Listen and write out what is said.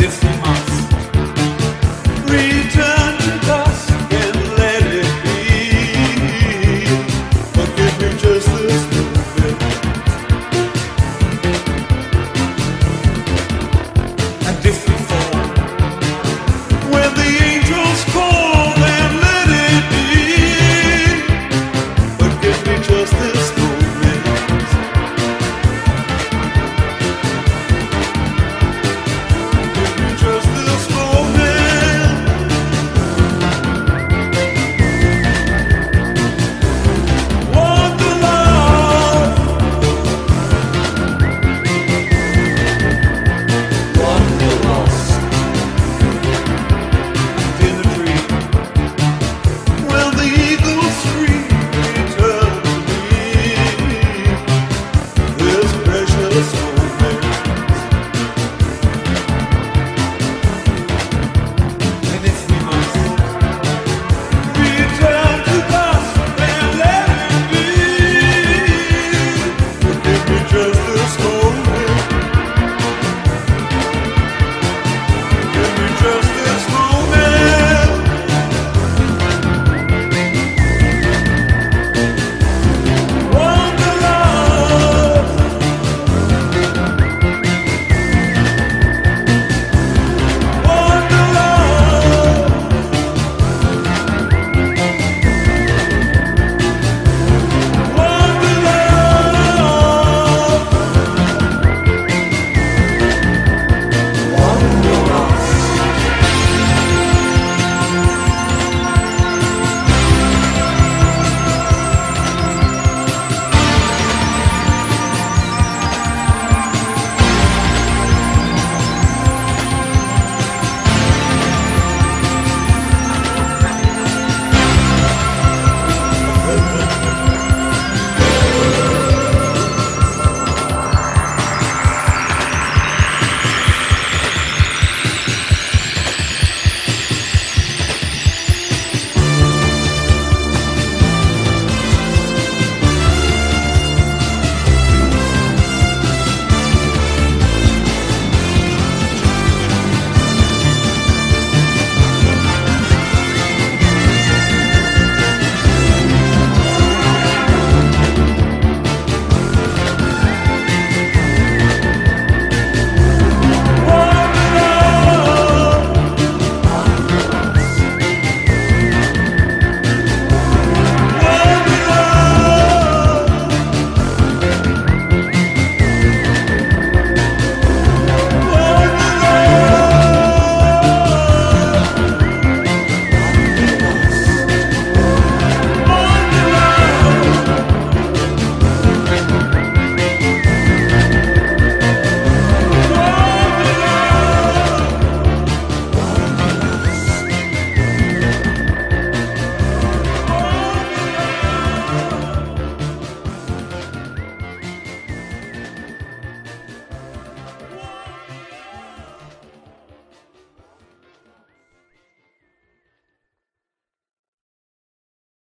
different